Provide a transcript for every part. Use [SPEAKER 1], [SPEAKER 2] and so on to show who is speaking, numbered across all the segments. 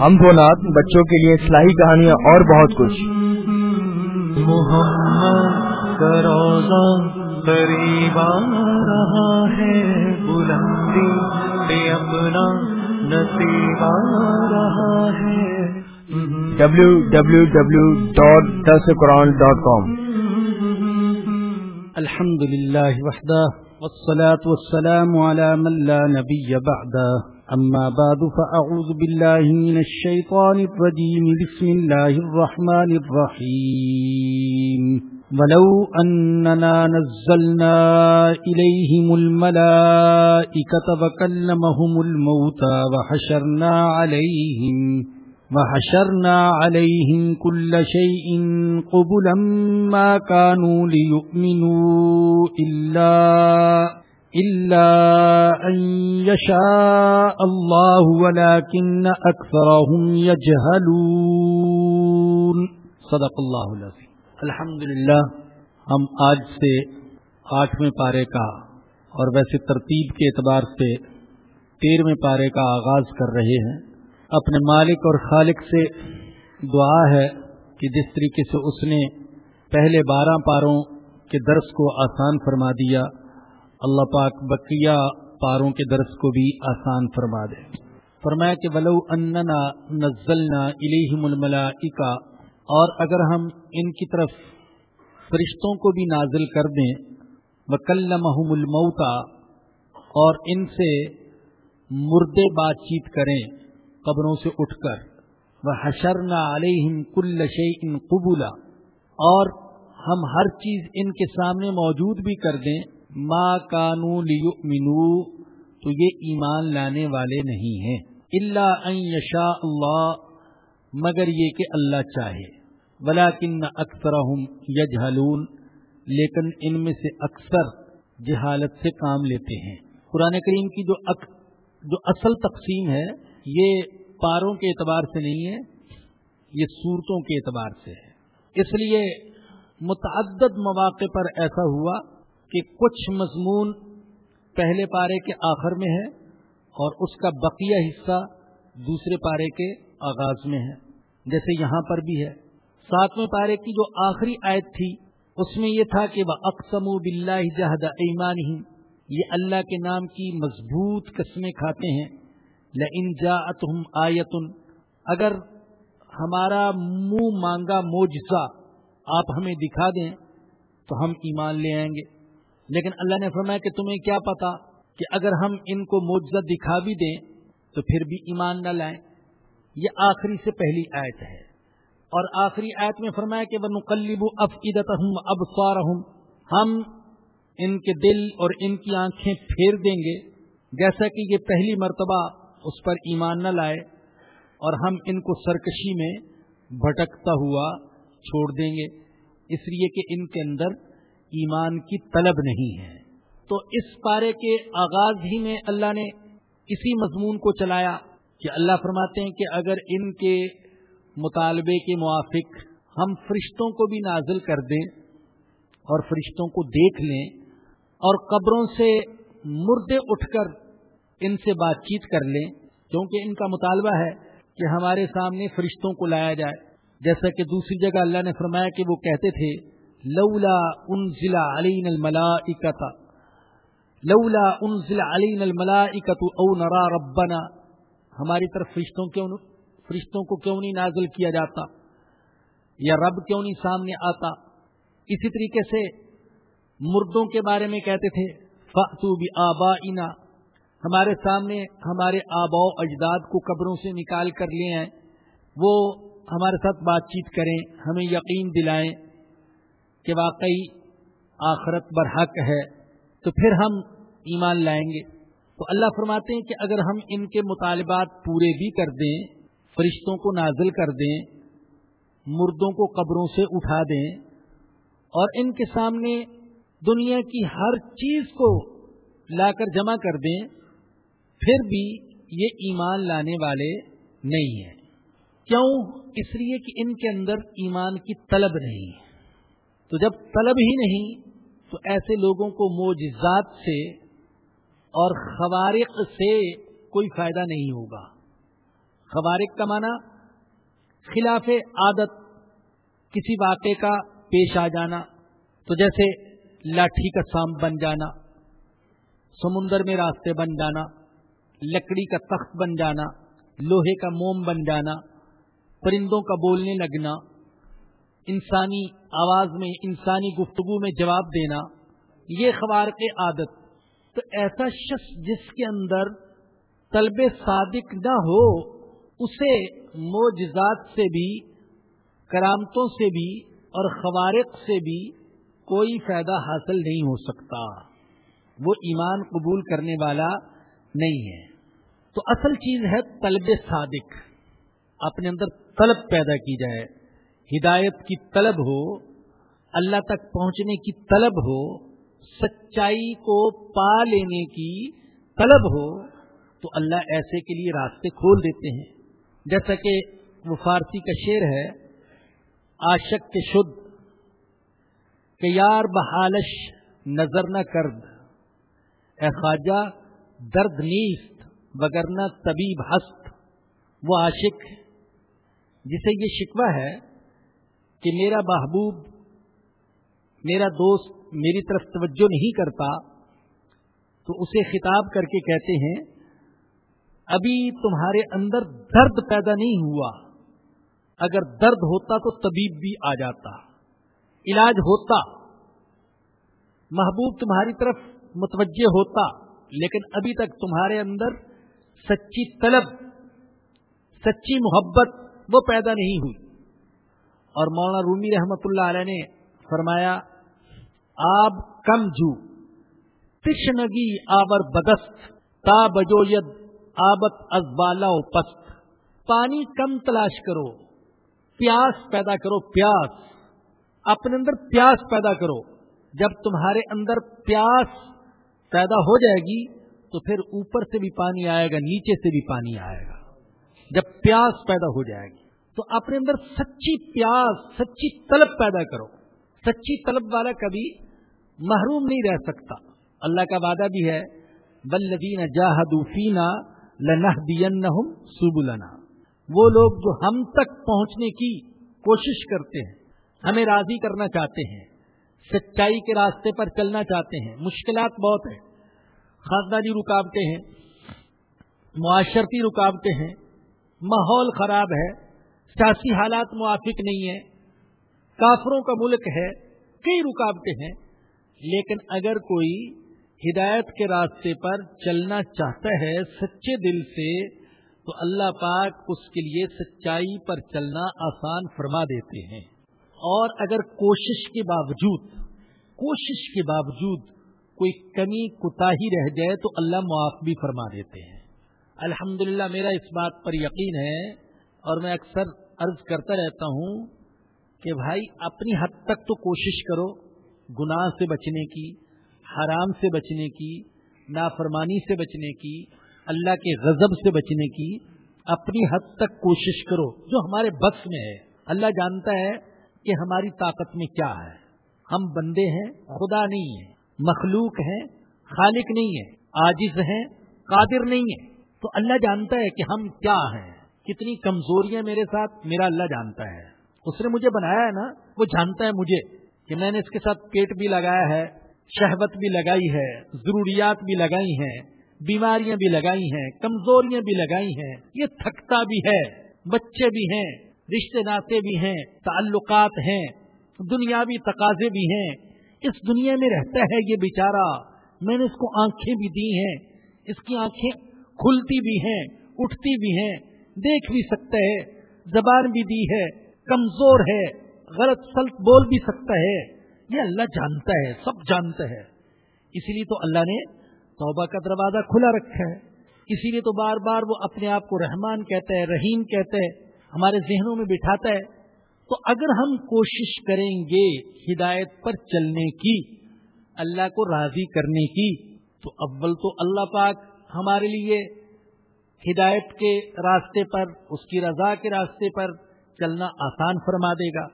[SPEAKER 1] ہم دو نات بچوں کے لیے اصلاحی کہانیاں اور بہت کچھ۔
[SPEAKER 2] محمد روزہ قریب رہا ہے بلندی پہ اپنا نصیب رہا ہے۔
[SPEAKER 1] W W W dot this Quran dot com
[SPEAKER 3] الحمد لله وحده والصلاة والسلام على من لا نبي بعده أما بعد فأعوذ بالله من الشيطان الرجيم. بسم الله الرحمن الرحيم. ولو أننا نزلنا إليهم الملائكة وكلمهم الموتى وحشرنا عليهم وحشرنا عليهم كل شيء قبلا ما كانوا ليؤمنوا إلا إلا أن يشاء الله ولكن أكثرهم يجهلون. صدق الله العظيم الحمد للہ ہم آج سے آٹھویں پارے کا اور ویسے ترتیب کے اعتبار سے تیرہویں پارے کا آغاز کر رہے ہیں۔ اپنے مالک اور خالق سے دعا ہے کہ جس طریقے سے اس نے پہلے بارہ پاروں کے درس کو آسان فرما دیا اللہ پاک بقیہ پاروں کے درس کو بھی آسان فرما دے۔ فرمایا کہ ولو اننا نزلنا الیہم الملائکہ، اور اگر ہم ان کی طرف فرشتوں کو بھی نازل کر دیں، وکلمہم الموتا اور ان سے مردے بات چیت کریں قبروں سے اٹھ کر وہ حشرنا علیہم کل شعین قبولا اور ہم ہر چیز ان کے سامنے موجود بھی کر دیں ما کانو لیؤمنو، تو یہ ایمان لانے والے نہیں ہیں۔ اللہ ان یشاء اللہ، مگر یہ کہ اللہ چاہے۔ ولیکن اکثرہم یجہلون، لیکن ان میں سے اکثر جہالت سے کام لیتے ہیں۔ قرآن کریم کی جو اک، جو اصل تقسیم ہے، یہ پاروں کے اعتبار سے نہیں ہے، یہ صورتوں کے اعتبار سے ہے۔ اس لیے متعدد مواقع پر ایسا ہوا کہ کچھ مضمون پہلے پارے کے آخر میں ہے اور اس کا بقیہ حصہ دوسرے پارے کے آغاز میں ہے جیسے یہاں پر بھی ہے۔ ساتویں پارے کی جو آخری آیت تھی، اس میں یہ تھا کہ وہ اقسم و بلّہ جہد ایمان ہی یہ اللہ کے نام کی مضبوط قسمیں کھاتے ہیں۔ لن جا آیتن اگر ہمارا منہ مانگا موجزہ آپ ہمیں دکھا دیں، تو ہم ایمان لے آئیں گے۔ لیکن اللہ نے فرمایا کہ تمہیں کیا پتا کہ اگر ہم ان کو موجزہ دکھا بھی دیں تو پھر بھی ایمان نہ لائیں۔ یہ آخری سے پہلی آیت ہے۔ اور آخری آیت میں فرمایا کہ وہ نقلب افقیدت ہوں اب ہم ان کے دل اور ان کی آنکھیں پھیر دیں گے۔ جیسا کہ یہ پہلی مرتبہ اس پر ایمان نہ لائے اور ہم ان کو سرکشی میں بھٹکتا ہوا چھوڑ دیں گے۔ اس لیے کہ ان کے اندر ایمان کی طلب نہیں ہے۔ تو اس پارے کے آغاز ہی میں اللہ نے اسی مضمون کو چلایا کہ اللہ فرماتے ہیں کہ اگر ان کے مطالبے کے موافق ہم فرشتوں کو بھی نازل کر دیں اور فرشتوں کو دیکھ لیں اور قبروں سے مردے اٹھ کر ان سے بات چیت کر لیں، کیونکہ ان کا مطالبہ ہے کہ ہمارے سامنے فرشتوں کو لایا جائے۔ جیسا کہ دوسری جگہ اللہ نے فرمایا کہ وہ کہتے تھے لولا ان ضلع علی نل لولا ان ضلع علی نل او نرا ربنا، ہماری طرف فرشتوں کیوں فرشتوں کو کیوں نہیں نازل کیا جاتا؟ یا رب کیوں نہیں سامنے آتا؟ اسی طریقے سے مردوں کے بارے میں کہتے تھے فاتو بھی آبا ہمارے سامنے ہمارے آبا و اجداد کو قبروں سے نکال کر لیے ہیں وہ ہمارے ساتھ بات چیت کریں، ہمیں یقین دلائیں۔ کہ واقعی آخرت برحق ہے، تو پھر ہم ایمان لائیں گے۔ تو اللہ فرماتے ہیں کہ اگر ہم ان کے مطالبات پورے بھی کر دیں، فرشتوں کو نازل کر دیں، مردوں کو قبروں سے اٹھا دیں، اور ان کے سامنے دنیا کی ہر چیز کو لا کر جمع کر دیں، پھر بھی یہ ایمان لانے والے نہیں ہیں۔ کیوں؟ اس لیے کہ ان کے اندر ایمان کی طلب نہیں ہے۔ تو جب طلب ہی نہیں، تو ایسے لوگوں کو موجزات سے اور خوارق سے کوئی فائدہ نہیں ہوگا۔ خوارق کا معنی خلاف عادت، کسی واقعے کا پیش آ جانا، تو جیسے لاٹھی کا سام بن جانا، سمندر میں راستے بن جانا، لکڑی کا تخت بن جانا، لوہے کا موم بن جانا، پرندوں کا بولنے لگنا انسانی آواز میں، انسانی گفتگو میں جواب دینا، یہ خوارق عادت۔ تو ایسا شخص جس کے اندر طلب صادق نہ ہو، اسے موجزات سے بھی، کرامتوں سے بھی اور خوارق سے بھی کوئی فائدہ حاصل نہیں ہو سکتا۔ وہ ایمان قبول کرنے والا نہیں ہے۔ تو اصل چیز ہے طلب صادق۔ اپنے اندر طلب پیدا کی جائے۔ ہدایت کی طلب ہو، اللہ تک پہنچنے کی طلب ہو، سچائی کو پا لینے کی طلب ہو، تو اللہ ایسے کے لیے راستے کھول دیتے ہیں۔ جیسا کہ وہ فارسی کا شعر ہے، آشک کے شد، کہ یار بحالش نظر نہ کرد۔ اے خواجہ، درد نیست وگرنہ طبیب ہست۔ وہ عاشق، جسے یہ شکوہ ہے کہ میرا محبوب، میرا دوست میری طرف توجہ نہیں کرتا، تو اسے خطاب کر کے کہتے ہیں، ابھی تمہارے اندر درد پیدا نہیں ہوا۔ اگر درد ہوتا تو طبیب بھی آ جاتا، علاج ہوتا۔ محبوب تمہاری طرف متوجہ ہوتا، لیکن ابھی تک تمہارے اندر سچی طلب، سچی محبت وہ پیدا نہیں ہوئی۔ اور مولانا رومی رحمت اللہ علیہ نے فرمایا، آب کم جو، تشنگی آور بدست، تا بجو ید آبت ازبالا پست۔ پانی کم تلاش کرو، پیاس پیدا کرو، پیاس۔ اپنے اندر پیاس پیدا کرو۔ جب تمہارے اندر پیاس پیدا ہو جائے گی، تو پھر اوپر سے بھی پانی آئے گا، نیچے سے بھی پانی آئے گا۔ جب پیاس پیدا ہو جائے گی۔ تو اپنے اندر سچی پیاس، سچی طلب پیدا کرو۔ سچی طلب والا کبھی محروم نہیں رہ سکتا۔ اللہ کا وعدہ بھی ہے بلدین جاہدوفینا لنح دین سبلنا. وہ لوگ جو ہم تک پہنچنے کی کوشش کرتے ہیں، ہمیں راضی کرنا چاہتے ہیں، سچائی کے راستے پر چلنا چاہتے ہیں۔ مشکلات بہت ہیں۔ خاندانی رکاوٹیں ہیں، معاشرتی رکاوٹیں ہیں۔ ماحول خراب ہے۔ سیاسی حالات موافق نہیں ہیں۔ کافروں کا ملک ہے، کئی رکاوٹیں ہیں، لیکن اگر کوئی ہدایت کے راستے پر چلنا چاہتا ہے سچے دل سے، تو اللہ پاک اس کے لیے سچائی پر چلنا آسان فرما دیتے ہیں۔ اور اگر کوشش کے باوجود، کوشش کے باوجود کوئی کمی کوتا ہی رہ جائے، تو اللہ معاف بھی فرما دیتے ہیں۔ الحمد میرا اس بات پر یقین ہے اور میں اکثر عرض کرتا رہتا ہوں کہ بھائی اپنی حد تک تو کوشش کرو گناہ سے بچنے کی، حرام سے بچنے کی، نافرمانی سے بچنے کی، اللہ کے غضب سے بچنے کی، اپنی حد تک کوشش کرو جو ہمارے بس میں ہے۔ اللہ جانتا ہے کہ ہماری طاقت میں کیا ہے۔ ہم بندے ہیں، خدا نہیں ہیں مخلوق ہیں، خالق نہیں ہے آجز ہیں، قادر نہیں ہے۔ تو اللہ جانتا ہے کہ ہم کیا ہیں۔ کتنی کمزوریاں میرے ساتھ میرا اللہ جانتا ہے۔ اس نے مجھے بنایا ہے نا، وہ جانتا ہے مجھے کہ میں نے اس کے ساتھ پیٹ بھی لگایا ہے شہبت بھی لگائی ہے، ضروریات بھی لگائی ہیں، بیماریاں بھی لگائی ہیں، کمزوریاں بھی لگائی ہیں۔ یہ تھکتا بھی ہے، بچے بھی ہیں، رشتے ناطے بھی ہیں، تعلقات ہیں، دنیاوی تقاضے بھی ہیں۔ اس دنیا میں رہتا ہے یہ بیچارہ۔ میں نے اس کو آنکھیں بھی دی ہیں، اس کی آنکھیں کھلتی بھی ہیں، اٹھتی بھی ہیں۔ دیکھ بھی سکتا ہے زبان بھی دی ہے، کمزور ہے، غلط سلط بول بھی سکتا ہے۔ یہ اللہ جانتا ہے، سب جانتا ہے۔ اسی لیے تو اللہ نے توبہ کا دروازہ کھلا رکھا ہے۔ اسی لیے تو بار بار وہ اپنے آپ کو رحمان کہتا ہے، رحیم کہتا ہے، ہمارے ذہنوں میں بٹھاتا ہے۔ تو اگر ہم کوشش کریں گے ہدایت پر چلنے کی، اللہ کو راضی کرنے کی، تو اول تو اللہ پاک ہمارے لیے ہدایت کے راستے پر، اس کی رضا کے راستے پر چلنا آسان فرما دے گا۔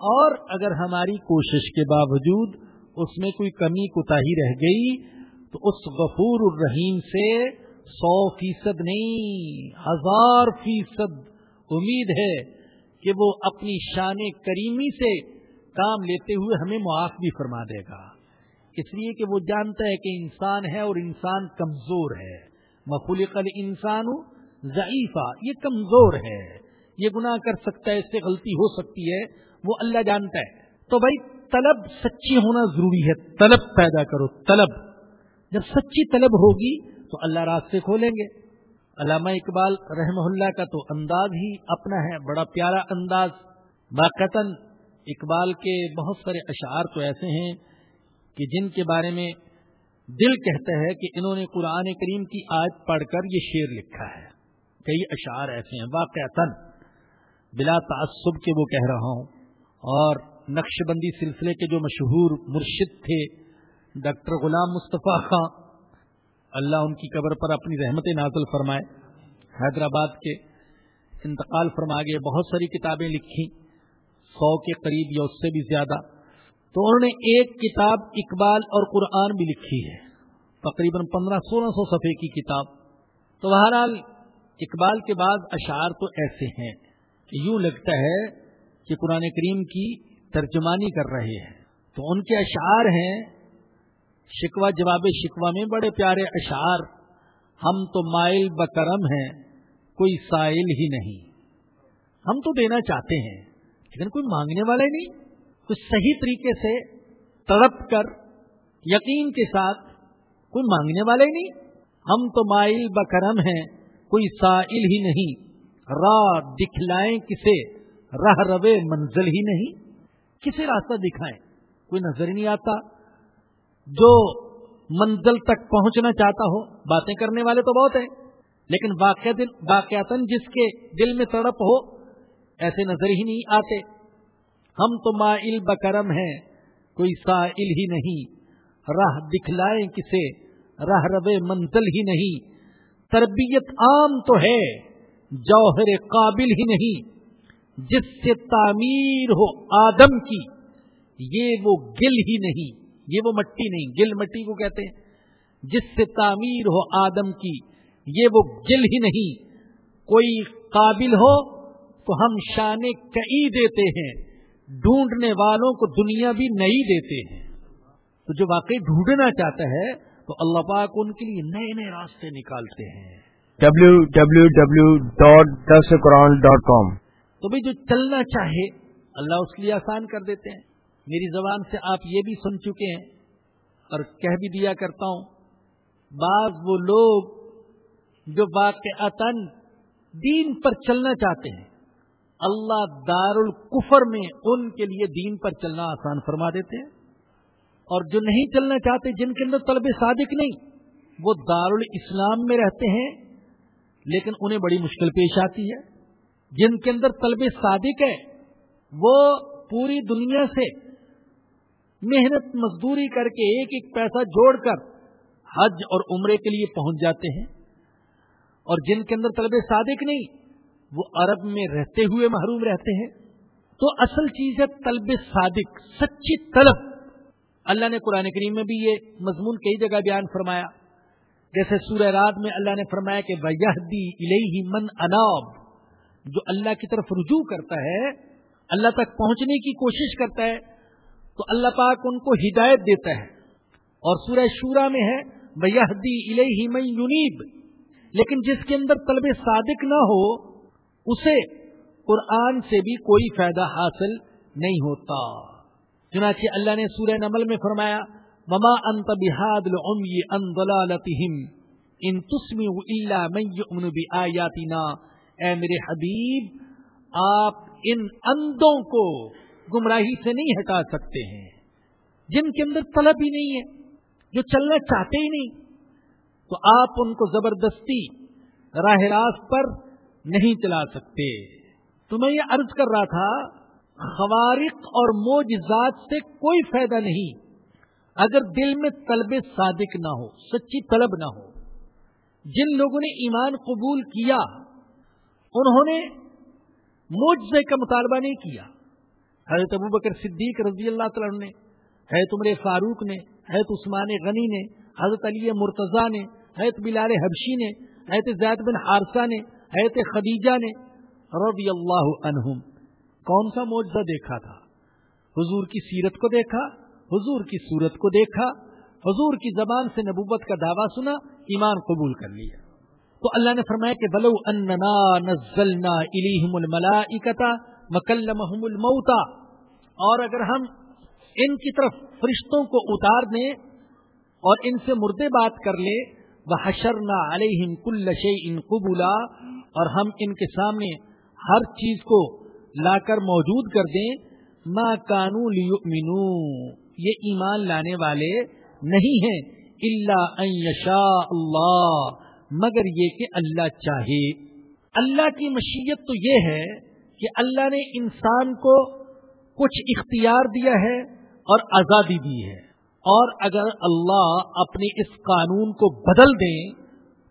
[SPEAKER 3] اور اگر ہماری کوشش کے باوجود اس میں کوئی کمی کوتا رہ گئی، تو اس غفور الرحیم سے سو فیصد نہیں، ہزار فیصد امید ہے کہ وہ اپنی شان کریمی سے کام لیتے ہوئے ہمیں معاف بھی فرما دے گا۔ اس لیے کہ وہ جانتا ہے کہ انسان ہے اور انسان کمزور ہے۔ مخلق انسان ضعیفہ یہ کمزور ہے، یہ گناہ کر سکتا ہے، اس سے غلطی ہو سکتی ہے، وہ اللہ جانتا ہے۔ تو بھائی، طلب سچی ہونا ضروری ہے، طلب پیدا کرو، طلب۔ جب سچی طلب ہوگی تو اللہ راستے کھولیں گے۔ علامہ اقبال رحمہ اللہ کا تو انداز ہی اپنا ہے، بڑا پیارا انداز۔ باقتاً اقبال کے بہت سارے اشعار تو ایسے ہیں کہ جن کے بارے میں دل کہتا ہے کہ انہوں نے قرآن کریم کی آج پڑھ کر یہ شعر لکھا ہے کئی اشعار ایسے ہیں، واقعتاً بلا تعصب کے وہ کہہ رہا ہوں اور نقش بندی سلسلے کے جو مشہور مرشد تھے، ڈاکٹر غلام مصطفیٰ خان، اللہ ان کی قبر پر اپنی رحمت نازل فرمائے۔ حیدرآباد کے انتقال فرما گئے، بہت ساری کتابیں لکھی سو کے قریب یا اس سے بھی زیادہ۔ تو انہوں نے ایک کتاب اقبال اور قرآن بھی لکھی ہے۔ تقریباً پندرہ سولہ سو صفحے کی کتاب۔ تو بہرحال اقبال کے بعد اشعار تو ایسے ہیں کہ یوں لگتا ہے کہ قرآن کریم کی ترجمانی کر رہے ہیں۔ تو ان کے اشعار ہیں۔ شکوہ، جواب شکوہ میں بڑے پیارے اشعار۔ ہم تو مائل بکرم ہیں، کوئی سائل ہی نہیں۔ ہم تو دینا چاہتے ہیں، لیکن کوئی مانگنے والے نہیں۔ کچھ صحیح طریقے سے تڑپ کر یقین کے ساتھ کوئی مانگنے والے نہیں۔ ہم تو مائل بکرم ہیں، کوئی سائل ہی نہیں۔ راہ دکھلائیں کسے راہ روے منزل ہی نہیں۔ کسے راستہ دکھائیں، کوئی نظر ہی نہیں آتا۔ جو منزل تک پہنچنا چاہتا ہو، باتیں کرنے والے تو بہت ہیں۔ لیکن واقعات جس کے دل میں تڑپ ہو، ایسے نظر ہی نہیں آتے۔ ہم تو مائل بکرم ہیں، کوئی سائل ہی نہیں۔ راہ دکھلائیں کسے، راہ روے منزل ہی نہیں۔ تربیت عام تو ہے، جوہر قابل ہی نہیں۔ جس سے تعمیر ہو آدم کی، یہ وہ گل ہی نہیں۔ یہ وہ مٹی نہیں، گل مٹی کو کہتے ہیں۔ جس سے تعمیر ہو آدم کی، یہ وہ گل ہی نہیں۔ کوئی قابل ہو تو ہم شان کئی دیتے ہیں۔ ڈھونڈنے والوں کو دنیا بھی نہیں دیتے ہیں۔ تو جو واقعی ڈھونڈنا چاہتا ہے تو اللہ پاک ان کے لیے نئے نئے راستے نکالتے ہیں۔
[SPEAKER 1] W W W dot this Quran dot com
[SPEAKER 3] تو بھائی جو چلنا چاہے اللہ اس کے لیے آسان کر دیتے ہیں۔ میری زبان سے آپ یہ بھی سن چکے ہیں اور کہہ بھی دیا کرتا ہوں بعض وہ لوگ جو واقع دین پر چلنا چاہتے ہیں۔ اللہ دار القفر میں ان کے لیے دین پر چلنا آسان فرما دیتے ہیں۔ اور جو نہیں چلنا چاہتے، جن کے اندر طلب صادق نہیں، وہ دار الاسلام میں رہتے ہیں، لیکن انہیں بڑی مشکل پیش آتی ہے۔ جن کے اندر طلب صادق ہے، وہ پوری دنیا سے محنت مزدوری کر کے ایک ایک پیسہ جوڑ کر حج اور عمرے کے لیے پہنچ جاتے ہیں۔ اور جن کے اندر طلب صادق نہیں وہ عرب میں رہتے ہوئے محروم رہتے ہیں۔ تو اصل چیز ہے طلب صادق، سچی طلب۔ اللہ نے قرآن کریم میں بھی یہ مضمون کئی جگہ بیان فرمایا۔ جیسے سورہ رات میں اللہ نے فرمایا کہ وہی من اناب جو اللہ کی طرف رجوع کرتا ہے، اللہ تک پہنچنے کی کوشش کرتا ہے۔ تو اللہ پاک ان کو ہدایت دیتا ہے۔ اور سورہ شورا میں ہے بہدی الہی میں یونیب لیکن جس کے اندر طلب صادق نہ ہو اسے قرآن سے بھی کوئی فائدہ حاصل نہیں ہوتا۔ چنانچہ اللہ نے سورہ نمل میں فرمایا مما انت بحاد ان ضلالتہم ان تسمی الا من یؤمن بآیاتنا اے میرے حبیب، آپ ان اندوں کو گمراہی سے نہیں ہٹا سکتے ہیں۔ جن کے اندر طلب ہی نہیں ہے، جو چلنا چاہتے ہی نہیں۔ تو آپ ان کو زبردستی راہ راست پر نہیں چلا سکتے۔ تو میں یہ عرض کر رہا تھا، خوارق اور موجزات سے کوئی فائدہ نہیں۔ اگر دل میں طلب صادق نہ ہو، سچی طلب نہ ہو، جن لوگوں نے ایمان قبول کیا، انہوں نے موجے کا مطالبہ نہیں کیا۔ حضرت ابو بکر صدیق رضی اللہ تعالیٰ نے، حضرت عمر فاروق نے، حضرت عثمان غنی نے، حضرت علی مرتضی نے، حضرت بلال حبشی نے، حضرت زید بن حارثہ نے حضرت خدیجہ نے رضی اللہ عنہم کون سا معجزہ دیکھا تھا؟ حضور کی سیرت کو دیکھا، حضور کی صورت کو دیکھا، حضور کی زبان سے نبوت کا دعویٰ سنا، ایمان قبول کر لیا۔ تو اللہ نے فرمایا کہ بلو اننا نزلنا الیہم الملائکتا مکلمہم الموتا اور اگر ہم ان کی طرف فرشتوں کو اتار دیں اور ان سے مردے بات کر لیں وہ حشرنا علیہم کل شیء قبولا اور ہم ان کے سامنے ہر چیز کو لا کر موجود کر دیں۔ ما کانو لیؤمنو، یہ ایمان لانے والے نہیں ہیں اللہ یشا اللہ، مگر یہ کہ اللہ چاہے۔ اللہ کی مشیت تو یہ ہے کہ اللہ نے انسان کو کچھ اختیار دیا ہے اور آزادی دی ہے۔ اور اگر اللہ اپنے اس قانون کو بدل دیں،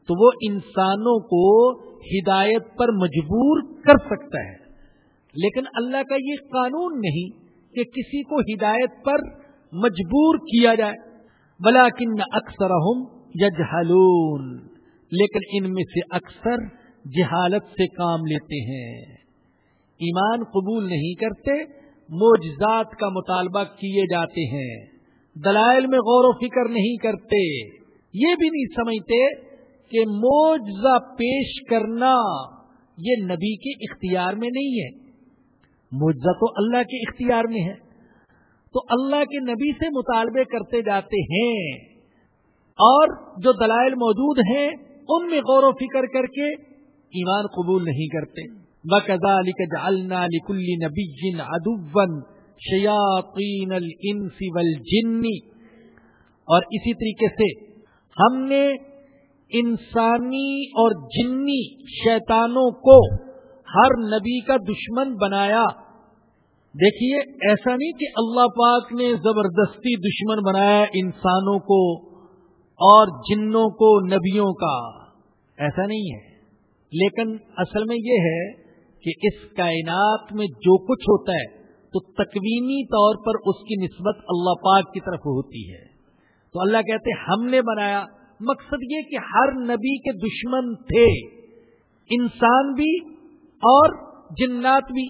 [SPEAKER 3] تو وہ انسانوں کو ہدایت پر مجبور کر سکتا ہے۔ لیکن اللہ کا یہ قانون نہیں کہ کسی کو ہدایت پر مجبور کیا جائے۔ بلاکن اکثر یجہلون۔ لیکن ان میں سے اکثر جہالت سے کام لیتے ہیں۔ ایمان قبول نہیں کرتے موجزات کا مطالبہ کیے جاتے ہیں۔ دلائل میں غور و فکر نہیں کرتے، یہ بھی نہیں سمجھتے کہ موجزہ پیش کرنا یہ نبی کے اختیار میں نہیں ہے۔ موجزہ تو اللہ کے اختیار میں ہے۔ تو اللہ کے نبی سے مطالبے کرتے جاتے ہیں اور جو دلائل موجود ہیں، ان میں غور و فکر کر کے ایمان قبول نہیں کرتے۔ بقضا جعلنا لكل نبی جن شیاطین الانس والجن۔ اور اسی طریقے سے ہم نے انسانی اور جنی شیطانوں کو ہر نبی کا دشمن بنایا۔ دیکھیے، ایسا نہیں کہ اللہ پاک نے زبردستی دشمن بنایا انسانوں کو اور جنوں کو نبیوں کا۔ ایسا نہیں ہے۔ لیکن اصل میں یہ ہے کہ اس کائنات میں جو کچھ ہوتا ہے تو تکوینی طور پر اس کی نسبت اللہ پاک کی طرف ہوتی ہے۔ تو اللہ کہتے ہم نے بنایا۔ مقصد یہ کہ ہر نبی کے دشمن تھے۔ انسان بھی اور جنات بھی۔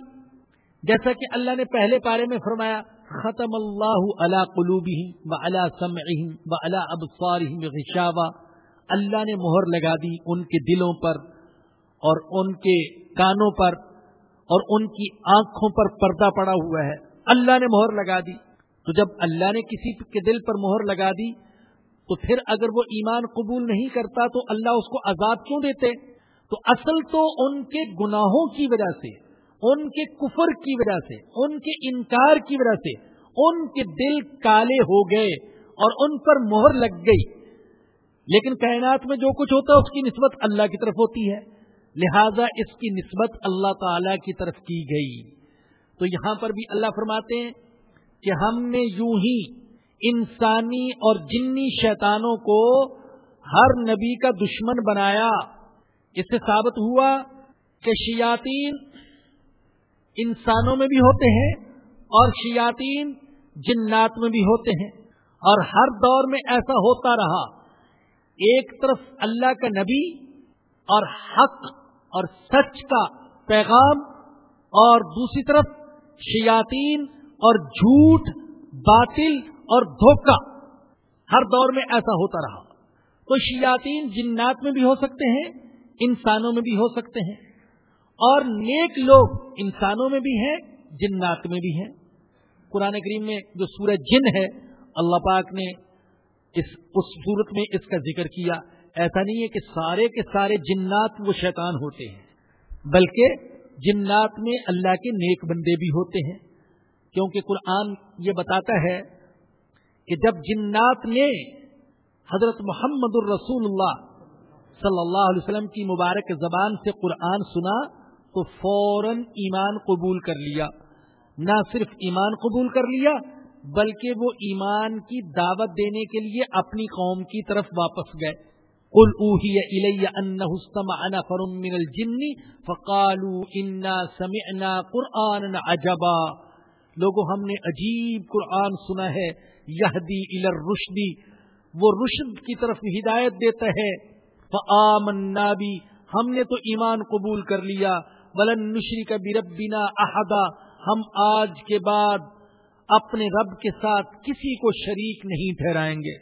[SPEAKER 3] جیسا کہ اللہ نے پہلے پارے میں فرمایا، ختم اللہ علا قلوبی و علا سمعہم و علا ابصارہم غشاوہ۔ اللہ نے مہر لگا دی ان کے دلوں پر اور ان کے کانوں پر۔ اور ان کی آنکھوں پر پردہ پڑا ہوا ہے۔ اللہ نے مہر لگا دی۔ تو جب اللہ نے کسی کے دل پر مہر لگا دی، تو پھر اگر وہ ایمان قبول نہیں کرتا، تو اللہ اس کو عذاب کیوں دیتے؟ تو اصل تو ان کے گناہوں کی وجہ سے، ان کے کفر کی وجہ سے، ان کے انکار کی وجہ سے ان کے دل کالے ہو گئے اور ان پر مہر لگ گئی۔ لیکن کائنات میں جو کچھ ہوتا ہے، اس کی نسبت اللہ کی طرف ہوتی ہے۔ لہذا اس کی نسبت اللہ تعالی کی طرف کی گئی۔ تو یہاں پر بھی اللہ فرماتے ہیں کہ ہم نے یوں ہی انسانی اور جنی شیطانوں کو ہر نبی کا دشمن بنایا۔ اس سے ثابت ہوا کہ شیاتین انسانوں میں بھی ہوتے ہیں اور شیاتین جنات میں بھی ہوتے ہیں۔ اور ہر دور میں ایسا ہوتا رہا۔ ایک طرف اللہ کا نبی اور حق اور سچ کا پیغام اور دوسری طرف شیاتین اور جھوٹ، باطل اور دھوکہ۔ ہر دور میں ایسا ہوتا رہا۔ تو شیاتین جنات میں بھی ہو سکتے ہیں، انسانوں میں بھی ہو سکتے ہیں۔ اور نیک لوگ انسانوں میں بھی ہیں، جنات میں بھی ہیں۔ قرآن کریم میں جو سورج جن ہے، اللہ پاک نے اس اس صورت میں اس کا ذکر کیا۔ ایسا نہیں ہے کہ سارے کے سارے جنات وہ شیطان ہوتے ہیں، بلکہ جنات میں اللہ کے نیک بندے بھی ہوتے ہیں۔ کیونکہ قرآن یہ بتاتا ہے کہ جب جنات نے حضرت محمد الرسول اللہ صلی اللہ علیہ وسلم کی مبارک زبان سے قرآن سنا، تو فوراً ایمان قبول کر لیا۔ نہ صرف ایمان قبول کر لیا، بلکہ وہ ایمان کی دعوت دینے کے لیے اپنی قوم کی طرف واپس گئے۔ قل اوہی الی انہ استمع نفر من الجن فقالوا انا سمعنا قرآن عجبا لوگوں ہم نے عجیب قرآن سنا ہے یہدی الی الرشدی وہ رشد کی طرف ہدایت دیتا ہے۔ فآمنا بھی ہم نے تو ایمان قبول کر لیا۔ ولن نشری کا بھی ربنا احدا، ہم آج کے بعد اپنے رب کے ساتھ کسی کو شریک نہیں ٹھہرائیں گے۔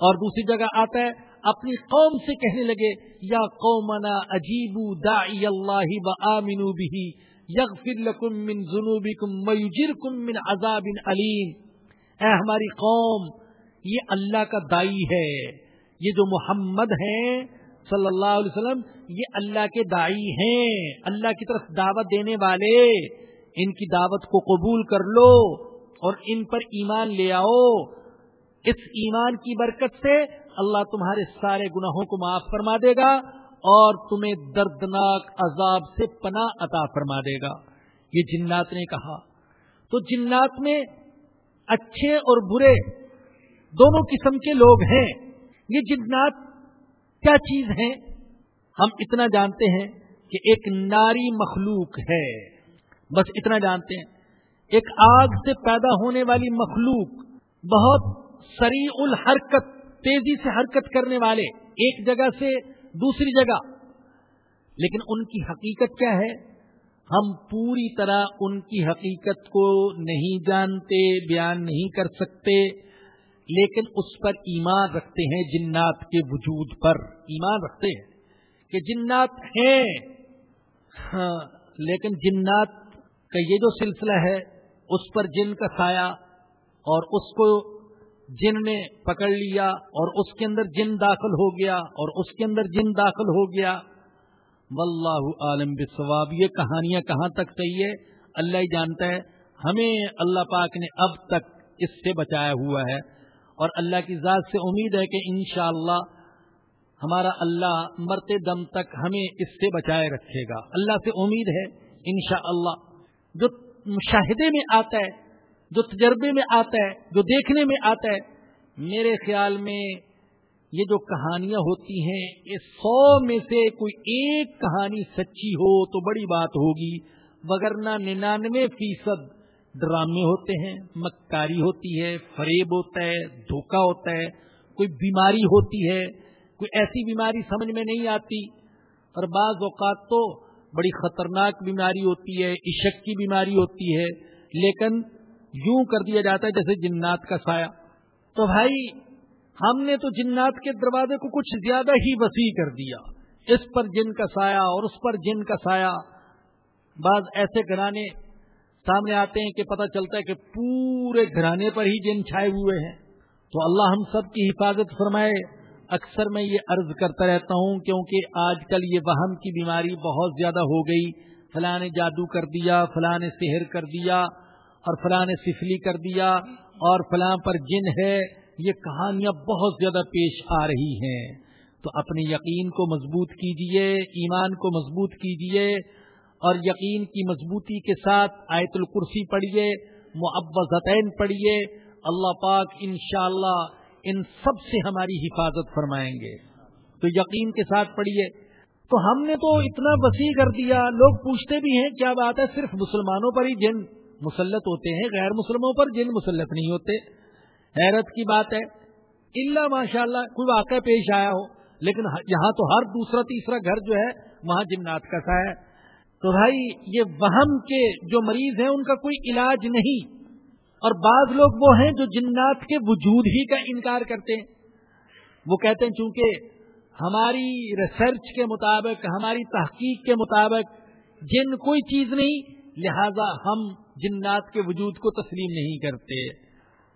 [SPEAKER 3] اور دوسری جگہ آتا ہے اپنی قوم سے کہنے لگے، یا قومنا عجیب داعی اللہ و آمنو یغفر لکم من ذنوبکم ویجرکم من عذاب علیم. اے ہماری قوم، یہ اللہ کا دائی ہے، یہ جو محمد ہیں صلی اللہ علیہ وسلم، یہ اللہ کے دائی ہیں، اللہ کی طرف دعوت دینے والے، ان کی دعوت کو قبول کر لو اور ان پر ایمان لے آؤ، اس ایمان کی برکت سے اللہ تمہارے سارے گناہوں کو معاف فرما دے گا اور تمہیں دردناک عذاب سے پناہ عطا فرما دے گا۔ یہ جنات نے کہا۔ تو جنات میں اچھے اور برے دونوں قسم کے لوگ ہیں۔ یہ جنات کیا چیز ہیں؟ ہم اتنا جانتے ہیں کہ ایک ناری مخلوق ہے۔ بس اتنا جانتے ہیں۔ ایک آگ سے پیدا ہونے والی مخلوق بہت سری الحرکت تیزی سے حرکت کرنے والے ایک جگہ سے دوسری جگہ۔ لیکن ان کی حقیقت کیا ہے؟ ہم پوری طرح ان کی حقیقت کو نہیں جانتے، بیان نہیں کر سکتے، لیکن اس پر ایمان رکھتے ہیں جنات کے وجود پر۔ ایمان رکھتے ہیں کہ جنات ہیں۔ ہاں لیکن جنات کا یہ جو سلسلہ ہے، اس پر جن کا سایہ اور اس کو جن نے پکڑ لیا اور اس کے اندر جن داخل ہو گیا اور اس کے اندر جن داخل ہو گیا، واللہ عالم بسواب یہ کہانیاں کہاں تک صحیح ہے؟ اللہ ہی جانتا ہے. ہمیں اللہ پاک نے اب تک اس سے بچایا ہوا ہے اور اللہ کی ذات سے امید ہے کہ انشاءاللہ ہمارا اللہ مرتے دم تک ہمیں اس سے بچائے رکھے گا. اللہ سے امید ہے انشاءاللہ. جو مشاہدے میں آتا ہے جو تجربے میں آتا ہے، جو دیکھنے میں آتا ہے، میرے خیال میں یہ جو کہانیاں ہوتی ہیں، یہ سو میں سے کوئی ایک کہانی سچی ہو تو بڑی بات ہوگی۔ وگرنہ ننانوے فیصد ڈرامے ہوتے ہیں، مکاری ہوتی ہے، فریب ہوتا ہے دھوکا ہوتا ہے، کوئی بیماری ہوتی ہے، کوئی ایسی بیماری سمجھ میں نہیں آتی۔ اور بعض اوقات تو بڑی خطرناک بیماری ہوتی ہے، عشق کی بیماری ہوتی ہے، لیکن یوں کر دیا جاتا ہے جیسے جنات کا سایہ۔ تو بھائی، ہم نے تو جنات کے دروازے کو کچھ زیادہ ہی وسیع کر دیا۔ اس پر جن کا سایہ اور اس پر جن کا سایہ۔ بعض ایسے گھرانے سامنے آتے ہیں کہ پتہ چلتا ہے کہ پورے گھرانے پر ہی جن چھائے ہوئے ہیں۔ تو اللہ ہم سب کی حفاظت فرمائے۔ اکثر میں یہ عرض کرتا رہتا ہوں، کیونکہ آج کل یہ وہم کی بیماری بہت زیادہ ہو گئی۔ فلاں نے جادو کر دیا، فلاں نے سحر کر دیا۔ اور فلاں نے سفلی کر دیا اور فلاں پر جن ہے، یہ کہانیاں بہت زیادہ پیش آ رہی ہیں۔ تو اپنے یقین کو مضبوط کیجیے، ایمان کو مضبوط کیجیے اور یقین کی مضبوطی کے ساتھ آیت الکرسی پڑھیے معوضتین پڑھیے اللہ پاک انشاءاللہ ان سب سے ہماری حفاظت فرمائیں گے۔ تو یقین کے ساتھ پڑھیے تو ہم نے تو اتنا وسیع کر دیا، لوگ پوچھتے بھی ہیں، کیا بات ہے، صرف مسلمانوں پر ہی جن مسلط ہوتے ہیں، غیر مسلموں پر جن مسلط نہیں ہوتے۔ حیرت کی بات ہے۔ اللہ ماشاء اللہ کوئی واقعہ پیش آیا ہو، لیکن یہاں تو ہر دوسرا تیسرا گھر جو ہے، وہاں جنات کا سا ہے۔ تو بھائی، یہ وہم کے جو مریض ہیں، ان کا کوئی علاج نہیں۔ اور بعض لوگ وہ ہیں جو جنات کے وجود ہی کا انکار کرتے ہیں۔ وہ کہتے ہیں، چونکہ ہماری ریسرچ کے مطابق، ہماری تحقیق کے مطابق جن کوئی چیز نہیں، لہذا ہم جنات کے وجود کو تسلیم نہیں کرتے۔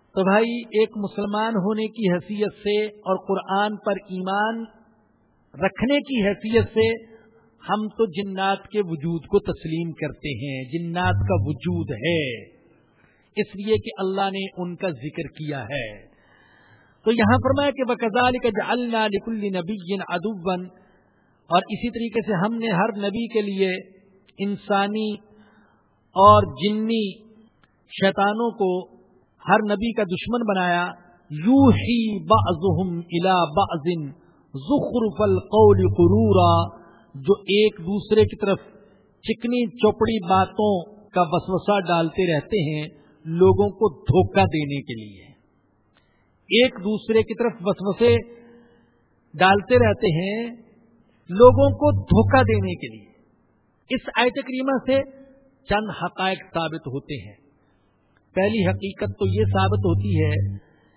[SPEAKER 3] تو بھائی، ایک مسلمان ہونے کی حیثیت سے اور قرآن پر ایمان رکھنے کی حیثیت سے ہم تو جنات کے وجود کو تسلیم کرتے ہیں۔ جنات کا وجود ہے۔ اس لیے کہ اللہ نے ان کا ذکر کیا ہے۔ تو یہاں فرمایا کہ بکزال کا اللہ نکل نبی ادوبن اور اسی طریقے سے ہم نے ہر نبی کے لیے انسانی اور جنی شیطانوں کو ہر نبی کا دشمن بنایا یو ہی بعضهم الى بعض زخرف القول قرورا، جو ایک دوسرے کی طرف چکنی چوپڑی باتوں کا وسوسہ ڈالتے رہتے ہیں لوگوں کو دھوکہ دینے کے لیے۔ ایک دوسرے کی طرف وسوسے ڈالتے رہتے ہیں لوگوں کو دھوکہ دینے کے لیے۔ اس آیت کریمہ سے چند حقائق ثابت ہوتے ہیں۔ پہلی حقیقت تو یہ ثابت ہوتی ہے